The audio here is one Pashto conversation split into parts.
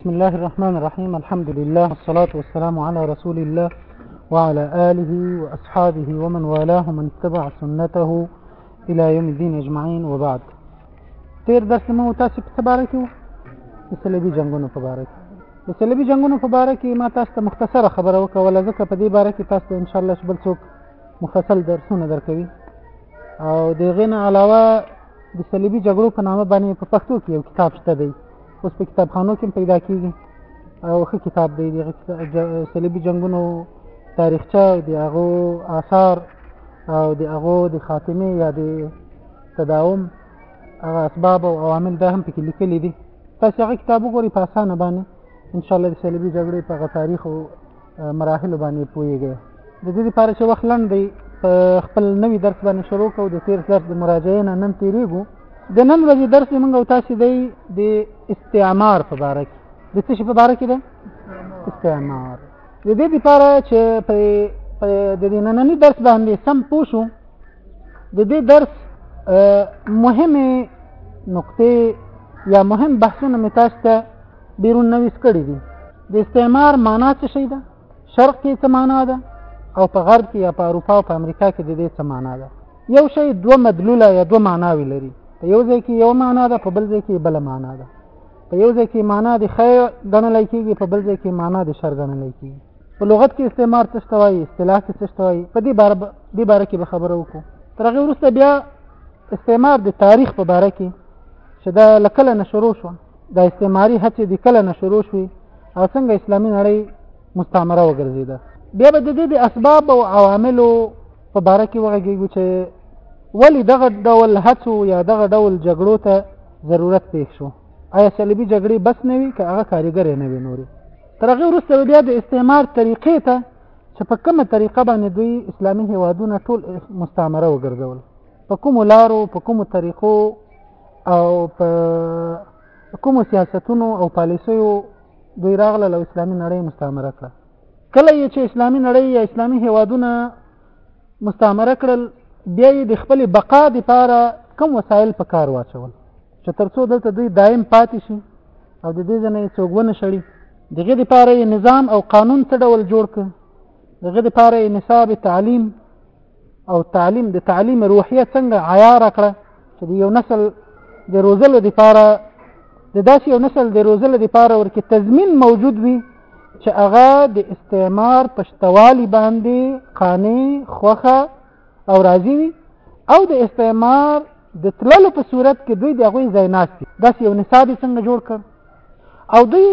بسم الله الرحمن الرحيم الحمد لله والصلاة والسلام على رسول الله وعلى آله وأصحابه ومن والاه ومن اتبع سنته إلى يوم الدين أجمعين وبعد تیر درس مو تاسو په اړه کې د صلیبي جنگونو په اړه کې د صلیبي جنگونو په اړه کې ما تاسو ته مختصره خبره وکوله ځکه په دې اړه کې تاسو ان شاء الله بل څوک مفصل درسونه درکوي او د غنه علاوه د صلیبي جګړو په نامه باندې په پښتو کې یو کتاب شته دی اوس په کتابخانو کې پیدا کیږي او ښه کتاب دی د صلیبي جنگونو تاریخچه او د هغو آثار او د هغو د خاتمه یا د تداوم هغه اسباب او عوامل دا هم پکې لیکلي دي تاسو هغه کتاب وګورئ په اسانه باندې ان شاء الله د صلیبي جګړې په تاریخ او مراحل باندې پوهیږي د دې لپاره چې وخت لنډ دی په خپل نوي درس باندې شروع کوو د تیر درس د مراجعې نه نن تیریږو د نن ورځې درس موږ او تاسو دی د استعمار په اړه کې د څه شي په اړه کې دی استعمار د دې لپاره چې په د دې ننني درس باندې سم پوښو د دې درس مهمه نقطې یا مهم بحثونه مې تاسو ته بیرون نویس کړی دي د استعمار معنا څه شي ده شرق کې څه معنا ده او په غرب کې یا په اروپا او په امریکا کې د دې څه معنا ده یو شی دوه مدلوله یا دوه معناوي لري په یو ځای کې یو معنا ده په بل ځای کې بل معنا ده په یو ځای کې معنا د خیر ګڼل کېږي په بل ځای کې معنا د شر ګڼل کېږي په لغت کې استعمار څه شوی اصطلاح څه شوی په دې بار دې باره کې به خبرو وکړو تر هغه وروسته بیا استعمار د تاریخ په باره کې چې دا لکله نشرو شو د استعماري هڅې د کله نه شروع شوې او څنګه اسلامي نړۍ مستعمره وګرځېده بیا به د دې د اسباب او عواملو په باره کې وغږېږو چې ولې دغه ډول هڅو یا دغه ډول جګړو ته ضرورت پېښ شو آیا صلیبي جګړې بس نه وي که هغه کاریګرې نه وي نورې تر هغې وروسته بیا د استعمار طریقې ته چې په کومه طریقه باندې دوی اسلامي هیوادونه ټول مستعمره وګرځول په کومو لارو په کومو طریقو او په کومو سیاستونو او پالیسیو دوی راغله او اسلامي نړۍ مستعمره کړه کله یې چې اسلامي نړۍ یا اسلامي هیوادونه مستعمره کړل بیا یې د خپل بقا لپاره کم وسایل په کار واچول چې ترڅو دلته دوی دایم پاتې شي او د دې ځنه څوک ونه شړي دغه لپاره یې نظام او قانون څه ډول جوړ کړ دغه لپاره یې نصاب تعلیم او تعلیم د تعلیم روحیه څنګه عیار کړه چې یو نسل د روزلو لپاره د داسې یو نسل د روزلو لپاره ورکه تضمین موجود وي چې هغه د استعمار پښتوالي باندې قانع خوخه او راضي وي او د استعمار د تللو په صورت کې دوی د هغوی ځای ناست دي داسې یو نصاب څنګه جوړ کړ او دوی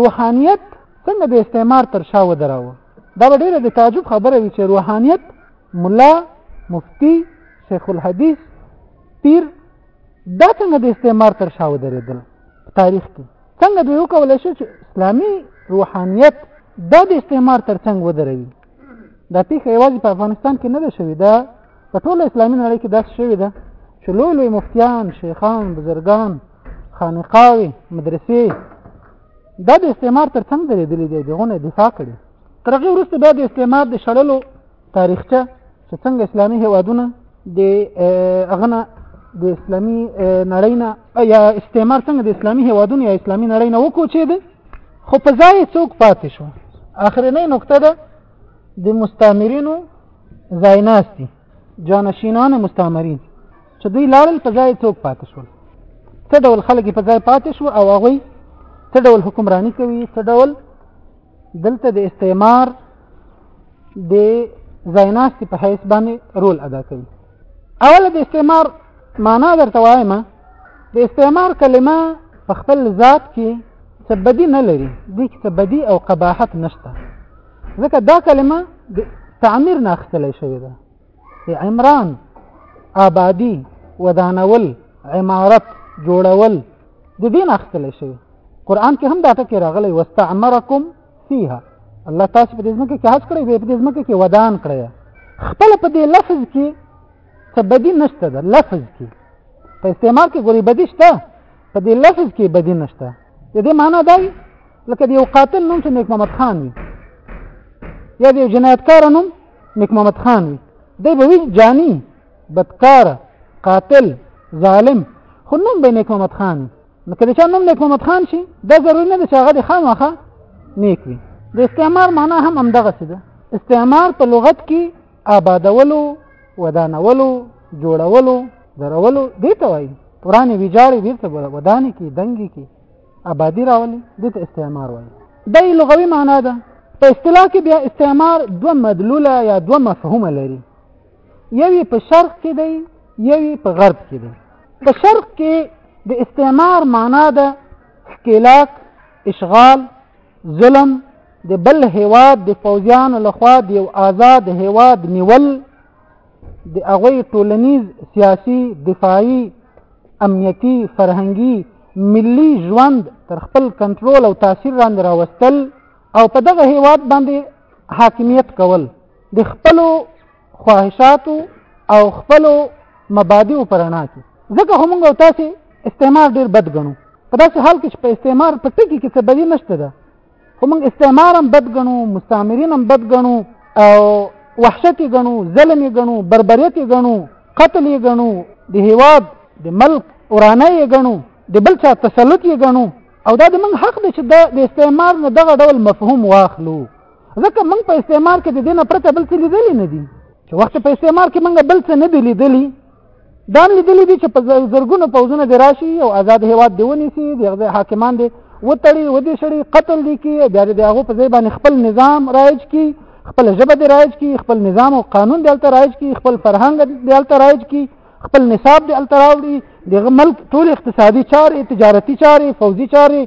روحانیت څنګه د استعمار تر شا ودراوه دا به ډېره د تعجب خبره وي چې روحانیت ملا مفتی شیخ الحدیث پیر دا څنګه د استعمار تر شا ودرېدل تاریخ کې څنګه دوی وکولی شو چې اسلامي روحانیت دا د استعمار تر څنګ ودروي دا پیښه یوازې په افغانستان کې نه ده شوې ده په ټوله اسلامي نړۍ کې داسې شوې ده چې لوی لوی مفتیان شیخان بزرګان خانقاوې مدرسې دا د استعمار تر څنګ درېدلې دی دغونه دفاع کړي تر هغه وروسته بیا د استعمار د شړلو تاریخچه چې څنګه اسلامي هیوادونه د اغنه د اسلامي نړۍ نه یا استعمار څنګه د اسلامي هیوادونو یا اسلامي نړۍ نه وکوچېد خو په ځای څوک پاتې شو اخرنۍ نقطه ده د مستعمرینو ځای ناستی جانشینان مستعمرین چې دوی لاړل په ځای څوک پاتې شول څه ډول خلک په ځای پاتې شو او هغوی څه ډول حکمرانی کوي څه ډول دلته د استعمار د ځایناستې په حیث باندې رول ادا کوي اوله د استعمار معنا درته وایم د استعمار کلمه په خپل ذات کې څه بدی نه لري دې کې څه بدی او قباحت نشته ځکه دا کلمه د تعمیر نه اخیستلی شوې ده عمران آبادی ودانول عمارت جوړول د دین اخستل شوی قران کې هم دا ټکی راغلی واستعمرکم فيها الله تاسو په دې ځمکه کې حج کړی په دې ځمکه کې ودان کړی خپل په دې لفظ کې څه بدی نشته ده لفظ کې په استعمال کې ګوري بدی شته په دې لفظ کې بدی نشته د دې معنی دا لکه د یو قاتل نوم چې نیک محمد خان وي یا د یو جنایتکار نوم نیک محمد خان وي دی به وي جاني بدکار قاتل ظالم خو نوم به نیک محمد خان نو که د چا نوم نیک محمد خان شي دا ضروري نه ده چې هغه د خامخا نیک وي د استعمار معنا هم همدغسې ده استعمار په لغت کې آبادولو ودانولو جوړولو درولو دې ته وایي پرانې ویجاړې بیرته ودانې کې دنګې کې آبادی راولي د استعمار وایي دا لغوي معنا ده په اصطلاح کې بیا استعمار دوه مدلوله یا دوه مفهومه لري یوی په شرق کې دی یوی په غرب کې دی په شرق کې د استعمار معنا ده ښکیلاک اشغال ظلم د بل هیواد د فوجیانو لخوا د یو آزاد هیواد نیول د هغوی ټولنیز سیاسي دفاعي امنیتی فرهنګي ملي ژوند تر خپل کنټرول او تاثیر راندې راوستل او په دغه هیواد باندې حاکمیت کول د خپل خواهشاتو او خپل مبادیو پرانا کې ځکه هم موږ تاسو استعمار ډیر بد غنو په داسې حال کې چې په استعمار په ټکی کې څه بدی نشته ده خو موږ استعمار هم بد ګڼو مستعمرین هم بد ګڼو او وحشت یې ګڼو ظلم یې ګڼو بربریت یې ګڼو قتل یې ګڼو د هیواد د ملک ورانه یې ګڼو د بل چا تسلط یې ګڼو او دا د موږ حق دی چې د استعمار نه دغه ډول مفهوم واخلو ځکه موږ په استعمار کې د دې نه پرته بل څه لیدلی نه دي چې وخت په استعمار کې موږ بل څه نه دي لیدلی دا هم لیدلي دي چې په زرګونو پوځونه دې راشي او آزاد هېواد دې ونیسي د هغه حاکمان دې وتړي ودې شړي قتل دې کړي بیا دې د هغو په ځای باندې خپل نظام رایج کړي خپل ژبه دې رایج کړي خپل نظام او قانون دې هلته رایج کړي خپل فرهنګ دې هلته رایج کړي خپل نصاب دې هلته راوړي دغه ملک ټول اقتصادي چارې تجارتي چارې فوځي چارې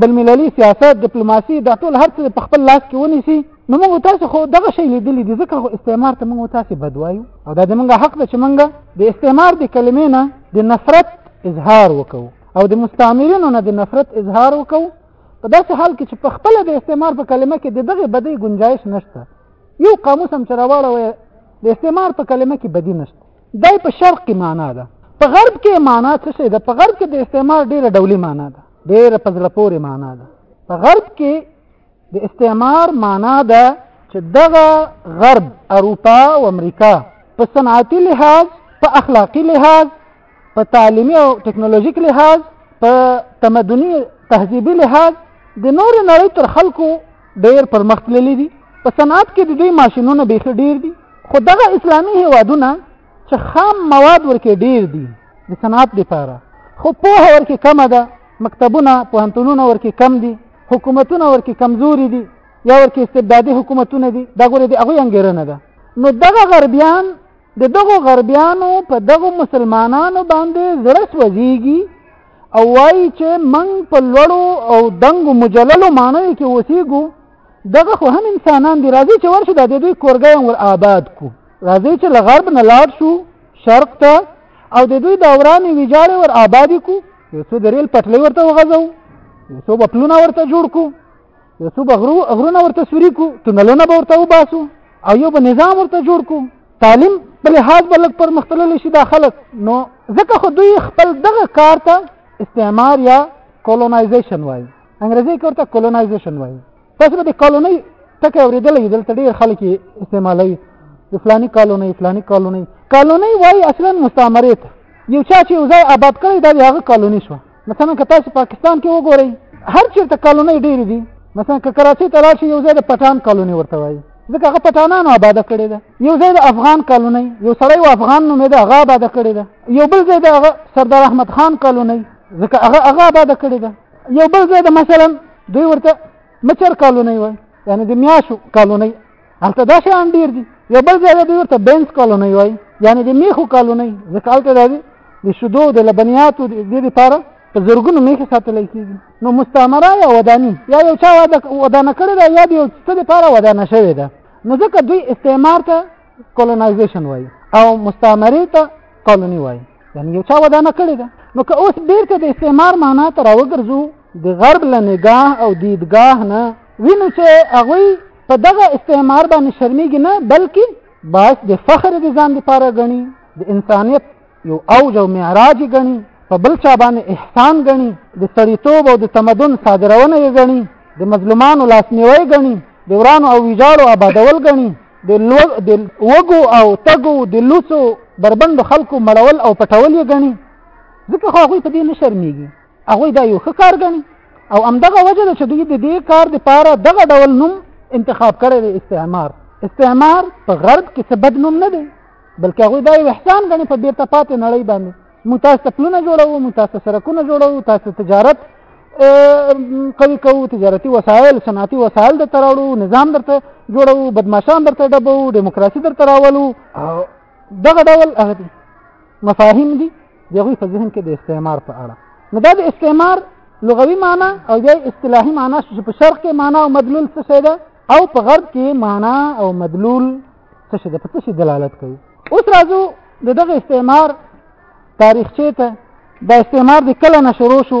بلمللي سیاست ډیپلوماسي دا ټول هر څه په خپل لاس کې ونیسي نو موږ تاسو خو دغه شی لیدلی دي ځکه خو استعمار ته موږ تاسو بد وایو او دا د موږ حق ده چې موږ د استعمار د کلمې نه د نفرت اظهار وکړو او د مستعمرینو نه د نفرت اظهار وکړو په داسې حال کې چې په خپل د استعمار په کلمه کې د دغه بدی گنجائش نشته یو قاموس هم چې راوړوي د استعمار په کلمه کې بدی نشته دا په شرق کې معنا ده په غرب کې معنا څه شي ده په غرب کې د استعمار ډیره ډولي معنا ده ډیره په زړه پورې معنا ده په غرب کې د استعمار معنا ده چې دغه غرب اروپا او امریکا په صنعتي لحاظ په اخلاقي لحاظ په تعلیمي او ټکنالوژیک لحاظ په تمدني تهذیبي لحاظ د نور نړۍ تر خلکو ډیر پرمختللي دي په صنعت کې د دوی ماشینونه بیخي ډیر دي خو دغه اسلامي هیوادونه چې خام مواد ورکې ډیر دي د صنعت لپاره خو پوهه ورکې کمه ده مکتبونه پوهنتونونه ورکې کم دي حکومتونه ورکې کمزوري دي یا ورکې استبدادي حکومتونه دي دا ګوره د هغوی انګېرنه ده نو دغه غربیان د دغو غربیانو په دغو مسلمانانو باندې زړه سوځېږي او وایي چې موږ په لوړو او دنګو مجللو ماڼیو کې اوسېږو دغه خو هم انسانان دي راځي چې ورشو د دوی کورګی ور آباد کو راځي چې له غرب نه لاړ شو شرق ته او د دوی دورانې ویجاړې ور آبادې کو یو څو د ریل پټلۍ ورته وغځو یو څو به پلونه ورته جوړ کو یو څو به غرو غرونه ورته سوري کو تونلونه به ورته وباسو او یو به نظام ورته جوړ کو تعلیم په لحاظ به لږ پرمختللی شي دا خلک نو ځکه خو دوی خپل دغه کار ته استعمار یا کولونایزیشن وایي انګریزي کې ورته کولونایزیشن وایي تاسو به د کالونۍ ټکی اورېدلی وي دلته ډېر خلک یې استعمالوي د فلاني کالونۍ فلاني کالونۍ کالونۍ وایي اصلا مستعمرې ته یو چا چې یو ځای آباد کړی دا د هغه کالوني شوه مثلا که تاسو پاکستان کې وګورئ هر چېرته کالونۍ ډېرې دي مثلا که کراچۍ ته لاړ شي یو ځای د پټان کالونۍ ورته وایي ځکه هغه پټانانو آباده کړې ده یو ځای د افغان کالونۍ یو سړی و افغان نومېده هغه آباده کړې ده یو بل ځای د هغه سردار احمد خان کالونۍ ځکه هغه هغه آباده کړې ده یو بل ځای د مثلا دوی ورته مچر کالونۍ وایي یعنې د میاشو کالونۍ هلته دا شیان ډېر دي یو بل ځای دوی ورته بینس کالونۍ وایي یعنې د میخو کالونۍ ځکه هلته دا دي د شیدو د لبنیاتو د دې لپاره په زرګونو میخې ساتلی کېږي نو مستعمره یا وداني یا یو چا ودانه کړې ده یا د یو څه لپاره ودانه شوې ده نو ځکه دوی استعمار ته کولونایزیشن وایي او مستعمرې ته کولوني وایي یعنی یو چا ودانه کړې ده نو که اوس بیرته د استعمار معنا ته راوګرځو د غرب له نگاه او دیدګاه نه وینو چې هغوی په دغه استعمار باندې شرمیږي نه بلکې باعث د فخر د ځان لپاره ګڼي د انسانیت یو اوج او معراج ګڼي په بل چا باندې احسان ګڼي د سړیتوب او د تمدن صادرونه یې ګڼي د مظلومانو لاسنیوی ګڼي د ورانو او ویجاړو آبادول ګڼي د وګو او تګو د لوڅو بربند خلکو مړول او پټول یې غني ځکه خو هغه په دې نه شرمېږي هغه دا یو ښه کار غني او همدغه وجه ده چې دوی د دې کار لپاره دغه ډول نوم انتخاب کړی دی استعمار استعمار په غرب کې څه بد نوم نه دی بلکې هغه دا یو احسان غني په بیرته پاتې نړۍ باندې موږ تاسو ته پلونه جوړوو موږ تاسو سرکونه جوړوو تاسو تجارت قوي کوو تجارتي وسایل صنعتي وسایل درته راوړو نظام درته جوړوو بدمعشان درته ډبوو ډیموکراسي درته راولو دغه ډول هغه دي مفاهیم دي د هغوی په ذهن کې د استعمار په اړه نو دا د استعمار لغوي معنا او بیا اصطلاحي معنا چې په شرق کې معنا او مدلول څه شی ده او په غرب کې معنا او مدلول څه شي د په څه شي دلالت کوي اوس راځو د دغه استعمار تاریخچه ته دا استعمار د کله نه شروع شو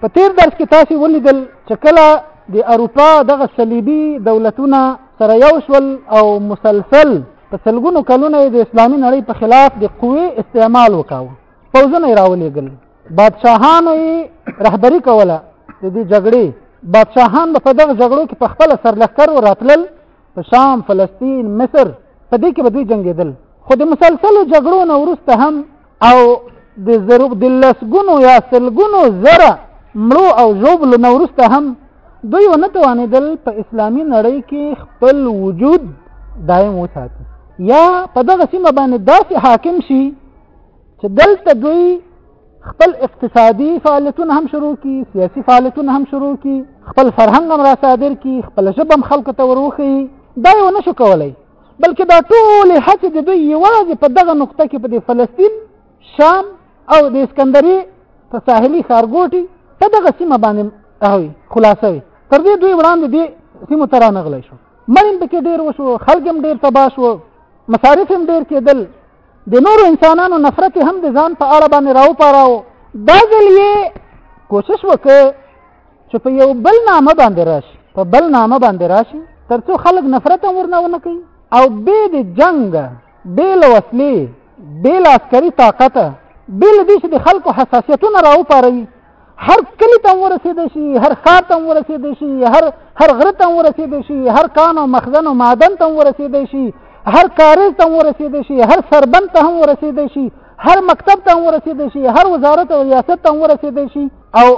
په تیر درس کې تاسو ولیدل چې کله د اروپا دغه صلیبي دولتونه سره یو شول او مسلسل په سلګونو کلونه د اسلامي نړۍ په خلاف د قوي استعمال وکاوه پوځونه یې راولېږل بادشاهانو یې رهبري کوله د دې جګړې بادشاهان به په دغه جګړو کې په خپله سرلښکرو راتلل په شام فلسطین مصر په دې کې به دوی جنگېدل خو د مسلسلو جګړو نه وروسته هم او د زرو د لسګونو یا سلګونو زره مړو او ژوبلو نه وروسته هم دوی ونه توانېدل په اسلامي نړۍ کې خپل وجود دایم وساتي یا په دغه سیمه باندې داسې حاکم شي چې دلته دوی خپل اقتصادي فعالیتونه هم شروع کی سیاسي فعالیتونه هم شروع کی خپل فرهنګ هم را صادر کی خپل ژبه هم خلکو ته وروخی دا یو نشو کولای بلکې دا ټول هڅې د دوی یوازې په دغه نقطه کې په فلسطین شام او د اسکندری په ساحلی ښارګوټي په دغه سیمه باندې هوي خلاصه وي تر دې دوی وړاندې دې سیمو ته رانغلی شو مریم پکې ډېر وشو خلک هم ډېر تباه شو مصارف هم ډېر کېدل د نورو انسانانو نفرت هم د ځان په اړه باندې راوپاراو دا ځل یې کوشش وکړ چې په یو بل نامه باندې راشي په بل نامه باندې راشي ترڅو خلک نفرت هم ورنه ونه کوي او بې د جنګ بې له وسلې بې له عسکري طاقته بې له دې چې د خلکو حساسیتونه راوپاروي هر کلی ته ورسېدې شي هر ښار ته ورسېدې شي هر هر غره ته ورسېدې شي هر کان او مخزن او معدن ته ورسېدې شي هر کارز ته ورسېدې شي هر سربند ته هم ورسېدې شي هر مکتب ته ورسېدې شي هر وزارت او ریاست ته ورسېدې شي او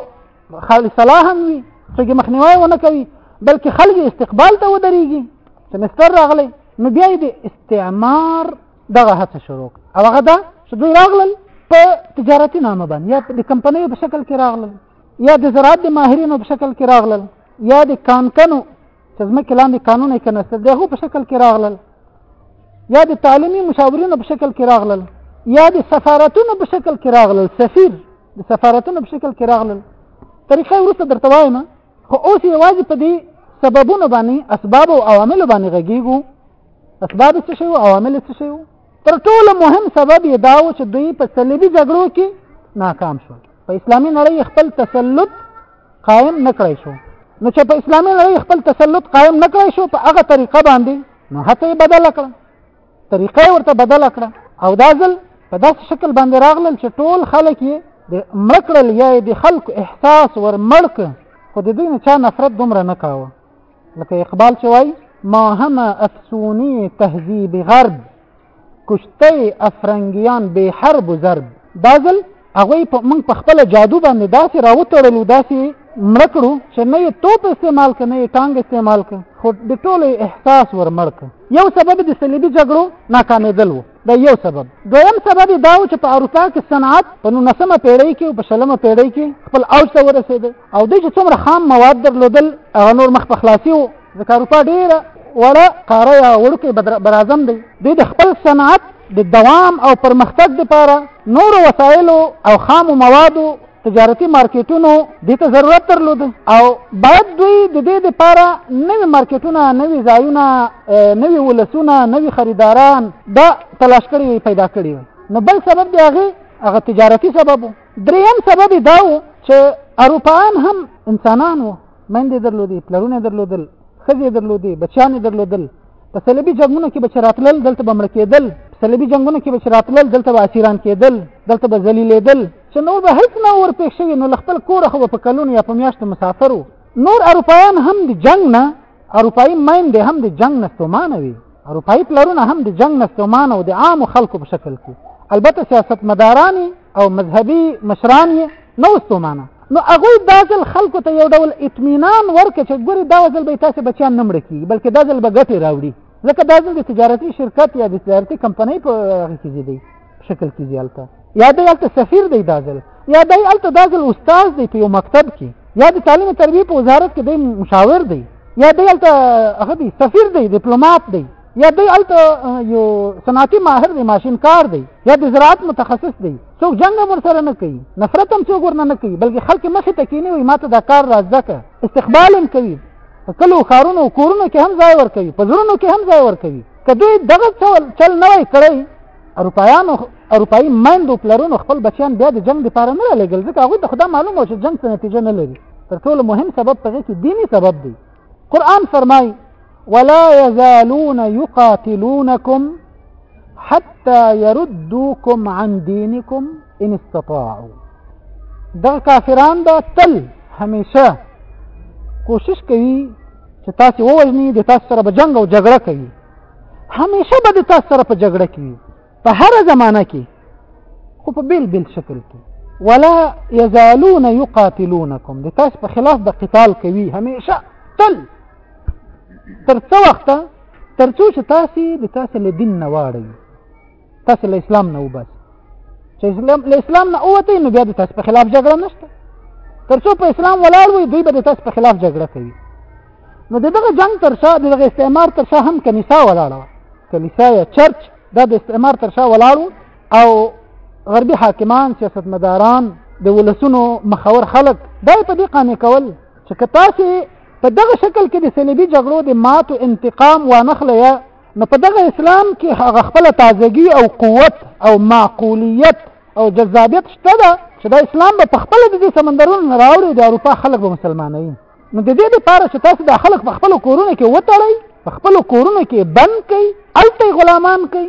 خالي صلاح هم وي څوک مخنیوي ونه کوي بلکې خلک استقبال ته ودرېږي چې مستر راغلی نو بیا د استعمار دغه هڅه شروع او هغه دا چې دوی راغلل په تجارتي نامه باندې یا د کمپنۍ په شکل کې راغلل یا د زراعت د ماهرینو په شکل کې راغلل یا د کانکنو چې ځمکې لاندې کانونه یې کنسته د هغو په شکل کې راغلل یا د تعلیمي مشاورینو په شکل کې راغلل یا د سفارتونو په شکل کې راغلل سفیر د سفارتونو په شکل کې راغلل طریقه وروسته درته وایم خو اوس یوازې په دې سببونو باندې اسباب او عوامل باندې غږیږو اسباب څه شي او عوامل څه شي تر ټولو مهم سبب یې دا و چې دوی په صلیبي جګړو کې ناکام شو په اسلامي نړۍ خپل تسلط قائم نکړای شو نو چې په اسلامي نړۍ خپل تسلط قائم نکړای شو په هغه طریقه باندې نو هڅه یې بدله کړه طریقه ورته بدل کړه او دا ځل په داسې شکل باندې راغلل چې ټول خلک یې د مړ کړل یا یې د خلکو احساس ور مړ کړ خو د دوی نه چا نفرت دومره نه کاوه لکه اقبال چې وایي ما همه افسونی تهذیب غرب کشته افرنګیان به حرب و ضرب دا ځل هغوی په موږ په خپل جادو باندې داسې راوتړلو داسې مړه کړو چې نه یې توپ استعمال کړ نه یې ټانګ استعمال کړ خو د ټولو احساس ور مړ کړ یو سبب د صلیبي جګړو ناکامېدل و دا یو سبب دویم سبب دا و چې په اروپا کې صنعت په نولسمه پیړۍ کې او په شلمه پیړۍ کې خپل اوج ته ورسېده او دوی چې څومره خام مواد درلودل هغه نور مخ په خلاصي و ځکه اروپا ډیره وړه قاره یا وړوکی برازم دی دوی د خپل صنعت د دوام او پرمختګ لپاره نورو وسایلو او خامو موادو تجارتي مارکیټونو د ته ضرورت درلود او باید دوی د دې لپاره نوې مارکیټونه نوې ځایونه نوې ولسونه نوې خریداران دا تلاش کړی پیدا کړی نو بل سبب دی هغه هغه تجارتي سبب دریم سبب دا و چې اروپایان هم انسانان وو مندې درلودې پلرونه درلودل خزې درلودې بچیان درلودل په صلیبي جنگونو کې بچ راتلل دلته بمړ کېدل صلیبي جنگونو کې بچ راتلل دلته به اسیران کېدل دلته به ذلیلېدل چې نور به هیڅ نه ور پېښ شوي نو خپل کور خو په کلونو یا په میاشتو مسافر وو نور اروپایان هم د جنگ نه اروپایي میندې هم د جنگ نه ستومانه وي اروپایي پلرونه هم د جنگ نه ستومانه او د عامو خلکو په شکل کې البته سیاستمداران او مذهبي مشران یې نه وستومانه نو هغه دا ځل خلکو ته یو ډول اطمینان ورکړي چې ګوري دا ځل به تاسو بچیان نه مړ کیږي بلکې دا ځل به ګټه راوړي ځکه دا ځل د تجارتي شرکت یا د تجارتي کمپنۍ په هغه کې دی شکل کې دی البته یا د البته سفیر دی دا ځل یا د البته دا ځل استاد دی په یو مکتب کې یا د تعلیم تربیه په وزارت کې دی مشاور دی یا د البته هغه دی سفیر دی ډیپلوماټ دی یا دی الته یو صنعتي ماهر دی ماشین کار دی یا د زراعت متخصص دی څوک جنګ هم ورسره نه کوي نفرت هم څوک ورنه نه کوي بلکې خلک مخې ته کینی وي ماته دا کار را زده که استقبال هم کوي په کلو ښارونو او کورونو کې هم ځای ورکوي په زړونو کې هم ځای ورکوي که دوی دغه چل چل نه وای کړی اروپایانو اروپایي مایندو پلرونو خپل بچیان بیا د جنګ دپاره نه رالېږل ځکه هغوی ته خو دا معلومه وه چې جنګ څه نتیجه نه لري تر ټولو مهم سبب په هغې کې دیني سبب دی قرآن فرمای ولا يزالون يقاتلونكم حتى يردوكم عن دينكم ان استطاعوا دا کافران دا تل همیشه کوشش کوي چې تاسو ووجني د تاسو سره به جنگ او جګړه کوي همیشه به د تاسو سره په جګړه کوي په هر زمانه کې خو په بیل بیل شکل کې ولا يزالون يقاتلونكم د تاسو په خلاف د قتال کوي همیشه تل تر څو وخت تر څو چې تاسو د تاسو له دین نه واړی تاسو له اسلام نه وباس چې اسلام له اسلام نه اوته نو بیا د تاسو په خلاف جګړه نشته تر څو په اسلام ولاړ وي دوی به د تاسو په خلاف جګړه کوي نو دغه جنگ تر شا دغه استعمار تر شا هم کنيسه ولاړه کنيسه یا چرچ دا د استعمار تر شا ولاړو او غربي حاکمان سیاستمداران د ولسونو مخور خلک دا په دې قانع کول چې که تاسو په دغه شکل کې د صلیبي جګړو د ماتو انتقام وانخله یا نو په دغه اسلام کې هغه خپل تازگی او قوت او معقولیت او جذابیت شته ده چې دا اسلام به په خپل د سمندرونو راوړي د اروپا خلک به مسلمانوي نو د دې لپاره چې تاسو د خلک په خپل کورونو کې وتړئ په خپل کورونو کې بند کړئ الته غلامان کړئ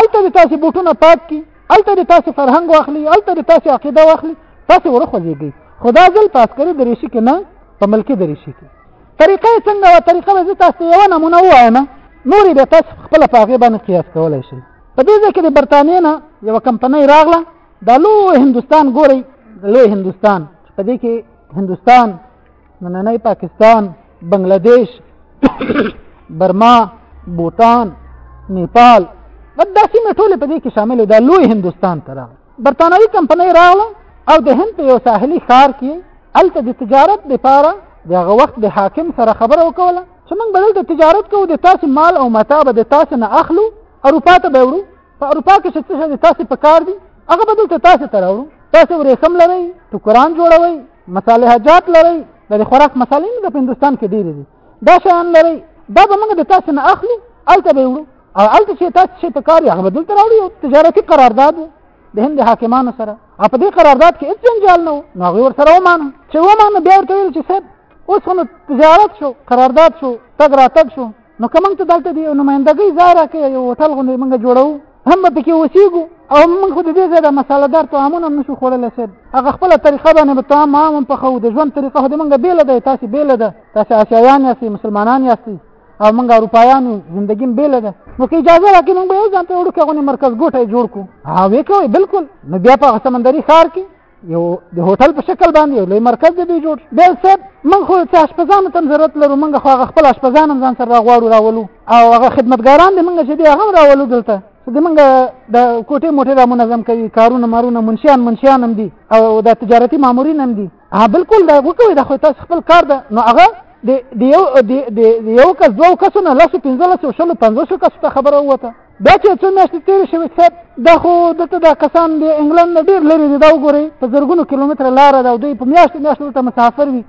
الته تاسو بوټونه پاک کړئ الته تاسو فرهنګ واخلي الته تاسو عقیده واخلي تاسو ورخوځيږي خدا ځل پاس کړی د ریشي کې نه په ملکی د ریشي کې طریقه څنګه و طریقه به تاسو یو نمونه وایم نوري به تاسو خپل پاغه باندې قیاس کولای شئ په دې ځکه د برتانیې نه یو کمپنۍ راغله د لوی هندستان ګوري د لوی هندستان په دې کې هندستان نننۍ پاکستان بنگلاديش برما بوتان نیپال دا سیمه ټوله په دې کې شامل ده لوی هندستان ته راغله برتانوي کمپنۍ راغله او د هند په یو ساحلي ښار کې هلته د تجارت لپاره د هغه وخت د حاکم سره خبره وکوله چې موږ به دلته تجارت کوو د تاسو مال او متاع به د تاسو نه اخلو اروپا ته به وړو په اروپا کې چې څه دي تاسو په کار دي هغه به دلته تاسو ته راوړو تاسو ورېسم لرئ ټوکران جوړوي مصالح حاجات لرئ د خوراک مصالح نه په هندستان کې ډېرې دي دا شیان لرئ دا به موږ د تاسو نه اخلو هلته به وړو او هلته چې تاسو چې په کار یې هغه به دلته راوړي یو تجارتي قرارداد و د هند حاکمانو سره او په دې قرارداد کې هېڅ جنجال نه و نو هغوی ورسره ومانه چې ومانه بیا ورته ویل چې صاحب اوس خو نو تجارت شو قرارداد شو تګ راتګ شو نو که موږ ته دلته د یو نمایندګۍ ځای راکړي یو هوټل غوندې موږ جوړوو هم به پکې اوسېږو او موږ خو د دې ځای د مسالهدار طعامونه هم نشو خوړلی صاحب هغه خپله طریقه باندې به طعام عام هم پخوو د ژوند طریقه خو د موږ بېله ده تاسې بېله ده تاسې اسیایان یاستئ مسلمانان یاستئ او موږ اروپایان یو زندګي هم بېله ده نو که اجازه راکړي موږ به یو ځان ته وړوکی غوندې مرکز ګوټی جوړ کړو هغه ویې کوئ بلکل نو بیا په هغه سمندري ښار کې یو د هوټل په شکل باندې یو لوی مرکز دی دوی جوړ بل صاحب موږ خو چې اشپزانو ته ضرورت لرو موږ خو هغه خپل اشپزان هم ځان سره راغواړو راولو او هغه خدمتګاران دي موږ چې دی هغه راولو دلته د موږ د کوټې موټې را منظم کوي کارونه مارونه منشیان منشیان هم دي او د تجارتي مامورین هم دي بالکل دا وکوي دا خو تاسو خپل کار ده نو هغه د یو د یو کس دوه کسونه لاسو پنځلس او شلو پنځوسو کسو ته خبره ووته دا چې څو میاشتې تېرې شوې صاحب دا خو دلته دا کسان د انګلند نه ډېر لرې دي دا وګورئ په زرګونو کیلومتره لاره ده او دوی په میاشتو میاشتو دلته مسافر وي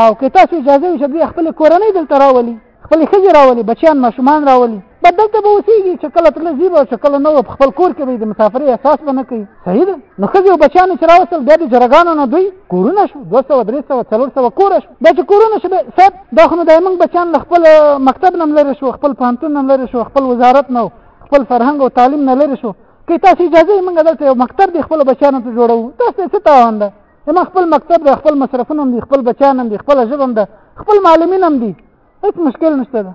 او که تاسو اجازه وي چې دوی خپلې کورنۍ دلته راولي خپلې ښځې راولي بچیان ماشومان راولي به دلته به اوسېږي چې کله تله ځي به او چې کله نه په خپل کور کې به د مسافرۍ احساس به نه کوي صحیح ده نو ښځې او بچیان چې راوستل بیا د جرګانو نه دوی کورونه شو دوه سوه درې سوه څلور سوه کوره شو دا چې کورونه شبه صاحب دا خو نو د موږ بچیان له خپل مکتب نه لري شو خپل پانتون نه لري شو خپل وزارت نه خپل فرهنګ او تعلیم نه لري شو که تاسو اجازه موږ دلته یو مکتب دی خپل بچیانو ته جوړو تاسو څه تاوان ده ما خپل مکتب دی خپل مصرفونه دي خپل بچیان دي خپل ژبه ده خپل معلمین هم دي هیڅ مشکل نشته ده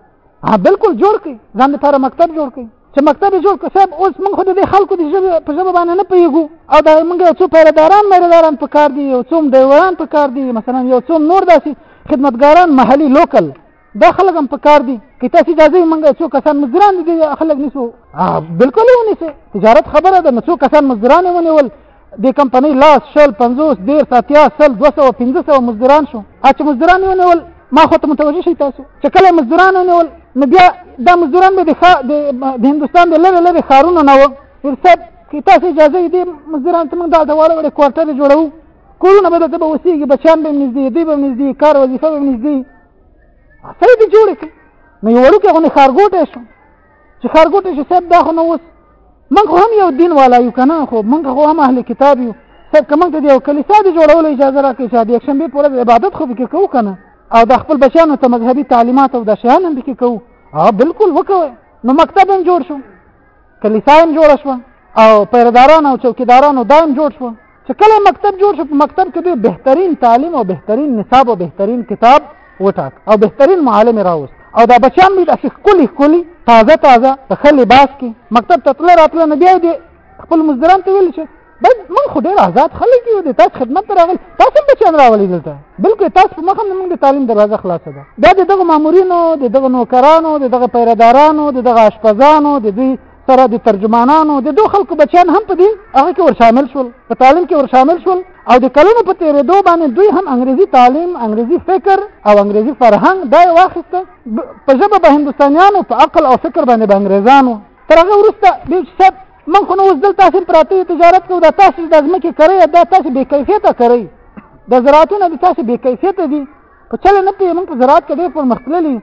ها بالکل جوړ کړئ ځان لپاره مکتب جوړ کړئ چې مکتب جوړ کړئ صاحب اوس موږ خو د دې خلکو د ژبې په ژبه باندې نه پوهېږو او دا موږ یو څو پیرداران میرداران په کار دي یو څو ډیوران په کار دي مثلا یو څو نور داسې خدمتګاران محلي لوکل دا خلک هم په کار دي که تاسو اجازه یې موږ څو کسان مزدوران دي خلک نیسو بالکل یې ونیسئ تجارت خبره ده نو څو کسان مزدوران یې ونیول د کمپنۍ لاس شل پنځوس دېرس اتیا سل دوه سوه پنځه سوه مزدوران شو چې مزدوران یې ونیول ما خو ته متوجه شئ تاسو چې کله یې مزدوران ونیول نو بیا دا مزدوران به د هندوستان د لرې لرې ښارونو نه وو صاحب که تاسو اجازه یې دې مزدوران ته موږ دا د واړه وړې کوارټر جوړوو کورونه به دلته به اوسېږي بچیان به یې نږدې دوی به یې نږدې کار وظیفه به یې نږدې صحیح دې جوړې کړي نو یو وړوکی غونې ښارګوټی شو چې خارګوټي چې صاحب دا خو نو اوس موږ خو هم یو دین والا یو کنه خو موږ خو هم اهل کتاب یو صاحب که موږ ته یو کلیسا دی جوړول اجازه راکړي چې د یکشنبه پر ورځ عبادت خو پکې کوو کنه او د خپل بچیانو ته مذهبي تعلیمات او د شیان هم پکې کوو ها بالکل وکوي نو مکتب هم جوړ شو کلیسا هم جوړ شو او پیرداران او چوکیداران او دایم جوړ شو چې کله مکتب جوړ شو په مکتب کې ډېر بهترین تعلیم او بهترین نصاب او بهترین کتاب وټاک او بهترین معلم راوست او دا بچیان مې داسې ښکلي ښکلي تازه تازه په ښه لباس کې مکتب ته تله راتله نه بیا دې خپل مزدران ته ویل چې بس من خو ډېر آزاد خلک یو د تاسو خدمت ته راغلي تاسو هم بچیان راولي دلته بلکې تاسو په مخه موږ د تعلیم دروازه خلاصه ده دا د دغه مامورینو د دغه نوکرانو د دغه پیردارانو د دغه اشپزانو د دوی سره د ترجمانانو د دوه خلکو بچیان هم په دې هغه کې ورشامل شول په تعلیم کې ورشامل شول او د کلونو په تیرېدو باندې دوی هم انګریزي تعلیم انګریزي فکر او انګریزي فرهنګ دا یې واخیسته په ژبه به هندوستانیانو په عقل او فکر باندې به انګریزانو تر هغه وروسته بل صاحب من خو نو اوس دلته هسې پراته تجارت کوو دا تاسو د ځمکې کرئ دا تاسو بې کیفیته کرئ د زراعتونه د تاسو بې کیفیته دي په چل نه کې موږ په زراعت کې ډېر پرمختللي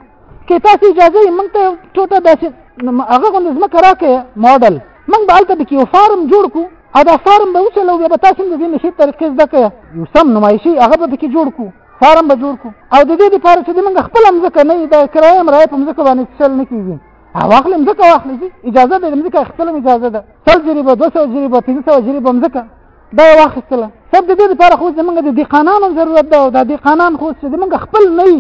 کې تاسو اجازه یې موږ ته ټوټه داسې هغه غوندې ځمکه راکړې موډل موږ به هلته پکې یو فارم جوړ کړو او دا فارم به وچلو بیا به تاسو هم د دې نشي طریقې زده کړئ یو سم نمایشي هغه به پکې جوړ کړو فارم به جوړ کړو او د دې لپاره چې موږ خپل مځکه نه وي د کرایه مرایه په مځکه باندې چل نه کېږي واخلې مځکه واخلې اجازه ده مځکه خپل اجازه ده سل جریبه دوه سوه جریبه پنځه سوه جریبه مځکه دا یې واخیستله صاحب د دې لپاره خو زمونږ د دیقانانو ضرورت ده او دا دیقانان خو چې زمونږ خپل نه وي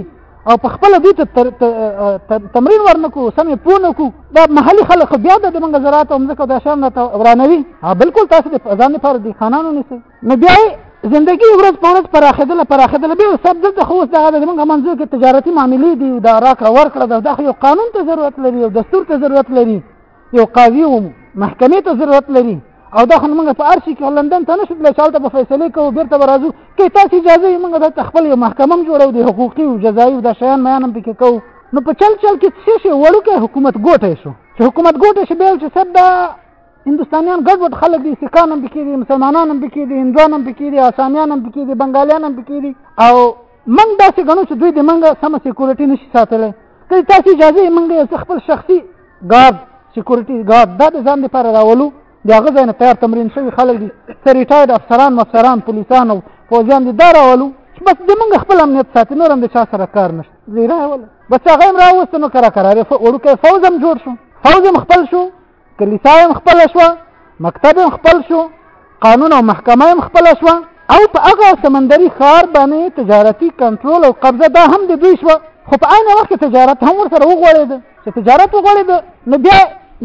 او په خپل دې ته تمرین ورنکو سمې پوه نکو دا محلي خلک بیا د زمونږ زراعت او مځکه د شان ته ورانوي بالکل تاسو د ځان لپاره دیقانانو نیسئ نو بیا زندگی ورځ په ورځ پراخېدله پراخېدله بیا سب دلته خو اوس دغه زمونږ منځو کې تجارتي معاملې دي دا راکړه ورکړه دا خو یو قانون ته ضرورت لري او دستور ته ضرورت لري یو قاضي و محکمې ته ضرورت لري او دا خو موږ په ارشي کې لندن ته نشو تللی چې هلته به فیصلې کوو بېرته به راځو که تاسو اجازه وي موږ دلته خپل یو محکمه هم جوړو د حقوقي او جزایي او دا شیان میان هم پکې کوو نو په چل چل کې څه شي وړوکی حکومت ګوټی شو چې حکومت ګوټی شي بیا چې صد دا هندوستانیان ګډوډ خلک دي سکان هم پکې دي مسلمانان هم پکې دي هندوان هم پکې دي آسامیان هم پکې دي بنګالیان هم پکې دي او موږ داسې ګڼو چې دوی د موږ سمه سیکورټي نشي ساتلی که تاسو اجازه یې موږ یو خپل شخصي ګارد سیکورټي ګارد دا د ځان لپاره راولو د هغه ځای نه تیار تمرین شوي خلک دي څه ریټاید افسران مفسران پولیسان او فوجیان دي دا راولو چې بس د موږ خپل امنیت ساتي نور هم د چا سره کار نشته زیرا ولا بس هغه هم راوستنو کرا کرا وړوکی فوج هم جوړ شو فوج هم خپل شو کلیسا هم خپل شو مکتب هم خپل شو قانون او محکمه هم خپل شو او په هغه سمندري ښار باندې تجارتي کنټرول او قبضه دا هم د دوی شو خو په عین وخت تجارت هم ورسره وغوړېد چې تجارت وغوړېد نو بیا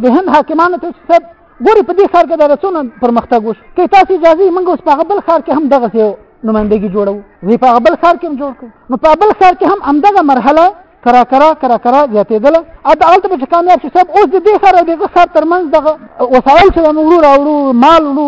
د هند حاکمانو ته صاحب ګوري په دې ښار کې د رسونه پرمختګ وشو که تاسو اجازه موږ اوس په بل ښار کې هم دغه نمائندګي جوړو وی په بل ښار کې هم جوړ کړو نو په بل ښار کې هم همدغه مرحله کرا کرا کرا کرا زیاتېدله ا د هلته به چې کامیاب شي صاحب اوس د دې سره د دغه ښار ترمنځ دغه وسایل چې موږ وروړو مال وروړو